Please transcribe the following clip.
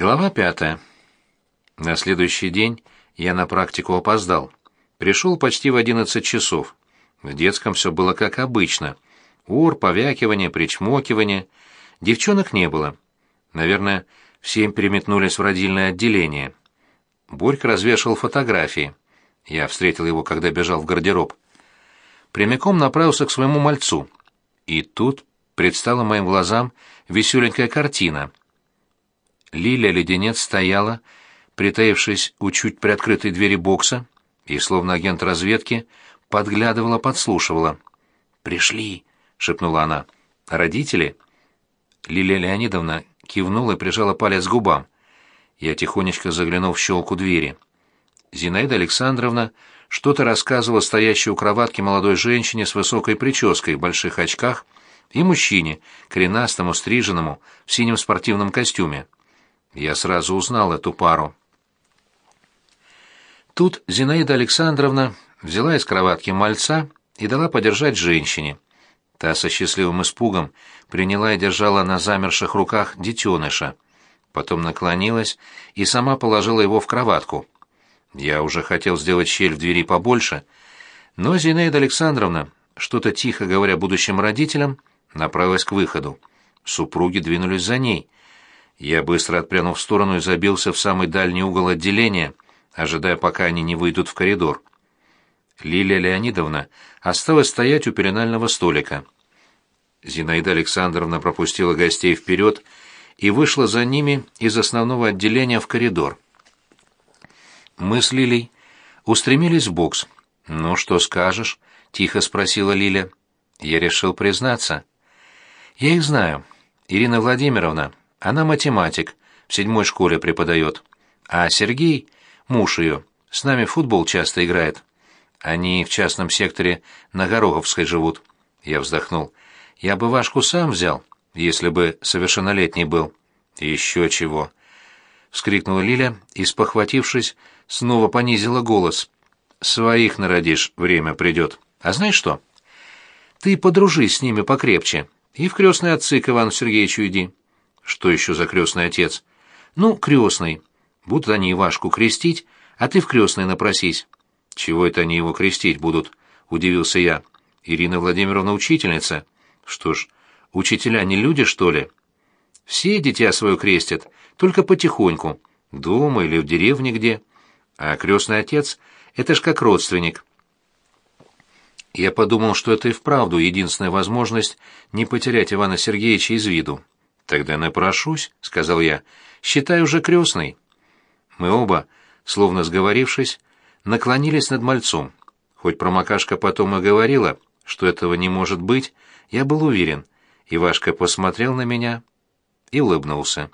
Глава пятая. На следующий день я на практику опоздал. Пришел почти в одиннадцать часов. В детском все было как обычно. Ур, повякивание, причмокивание. Девчонок не было. Наверное, все им переметнулись в родильное отделение. Борька развешал фотографии. Я встретил его, когда бежал в гардероб. Прямиком направился к своему мальцу. И тут предстала моим глазам веселенькая картина — Лилия Леденец стояла, притаившись у чуть приоткрытой двери бокса, и, словно агент разведки, подглядывала, подслушивала. «Пришли!» — шепнула она. «Родители?» Лилия Леонидовна кивнула и прижала палец к губам. Я тихонечко заглянул в щелку двери. Зинаида Александровна что-то рассказывала стоящей у кроватки молодой женщине с высокой прической в больших очках и мужчине, коренастому, стриженному, в синем спортивном костюме. Я сразу узнал эту пару. Тут Зинаида Александровна взяла из кроватки мальца и дала подержать женщине. Та со счастливым испугом приняла и держала на замерших руках детеныша. Потом наклонилась и сама положила его в кроватку. Я уже хотел сделать щель в двери побольше, но Зинаида Александровна, что-то тихо говоря будущим родителям, направилась к выходу. Супруги двинулись за ней — я быстро отпрянул в сторону и забился в самый дальний угол отделения, ожидая, пока они не выйдут в коридор. Лилия Леонидовна осталась стоять у пеленального столика. Зинаида Александровна пропустила гостей вперед и вышла за ними из основного отделения в коридор. Мы с Лилей устремились в бокс. «Ну, что скажешь?» — тихо спросила Лиля. Я решил признаться. «Я их знаю. Ирина Владимировна, она математик, в седьмой школе преподает. А Сергей, муж ее, с нами в футбол часто играет. Они в частном секторе на Гороховской живут. Я вздохнул. Я бы Вашку сам взял, если бы совершеннолетний был. Еще чего. Вскрикнула Лиля и, спохватившись, снова понизила голос. Своих народишь, время придет. А знаешь что? Ты подружись с ними покрепче и в крестные отцы к Ивану Сергеевичу иди. Что еще за крестный отец? Ну, крестный. Будут они Ивашку крестить, а ты в крестный напросись. Чего это они его крестить будут? Удивился я. Ирина Владимировна учительница. Что ж, учителя не люди, что ли? Все дитя свое крестят, только потихоньку, дома или в деревне где. А крестный отец — это ж как родственник. Я подумал, что это и вправду единственная возможность не потерять Ивана Сергеевича из виду. «Тогда напрошусь», — сказал я. «Считай уже крестный». Мы оба, словно сговорившись, наклонились над мальцом. Хоть промокашка потом и говорила, что этого не может быть, я был уверен. Ивашка посмотрел на меня и улыбнулся.